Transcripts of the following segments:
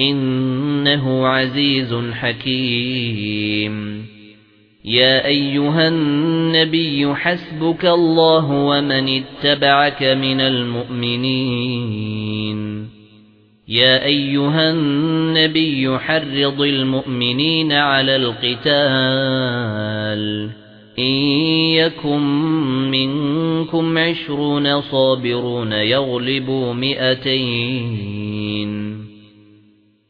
إِنَّهُ عَزِيزٌ حَكِيمٌ. يَا أَيُّهَا النَّبِيُّ حَسْبُكَ اللَّهُ وَمَنِ اتَّبَعَكَ مِنَ الْمُؤْمِنِينَ. يَا أَيُّهَا النَّبِيُّ حَرِّضِ الْمُؤْمِنِينَ عَلَى الْقِتَالِ. إِن يَكُن مِّنكُمْ عِشْرُونَ صَابِرُونَ يَغْلِبُوا مِائَتَيْنِ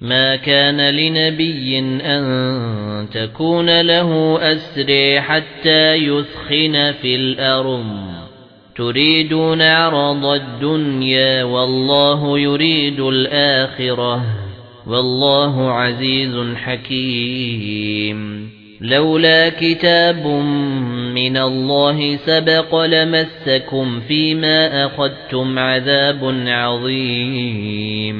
مَا كَانَ لِنَبِيٍّ أَن تَكُونَ لَهُ أَسْرَى حَتَّى يُثْخِنَ فِي الْأَرْضِ. تُرِيدُونَ عَرَضَ الدُّنْيَا وَاللَّهُ يُرِيدُ الْآخِرَةَ. وَاللَّهُ عَزِيزٌ حَكِيمٌ. لَوْلَا كِتَابٌ مِنَ اللَّهِ سَبَقَ لَمَسَّكُمْ فِيمَا أَخَذْتُمْ عَذَابٌ عَظِيمٌ.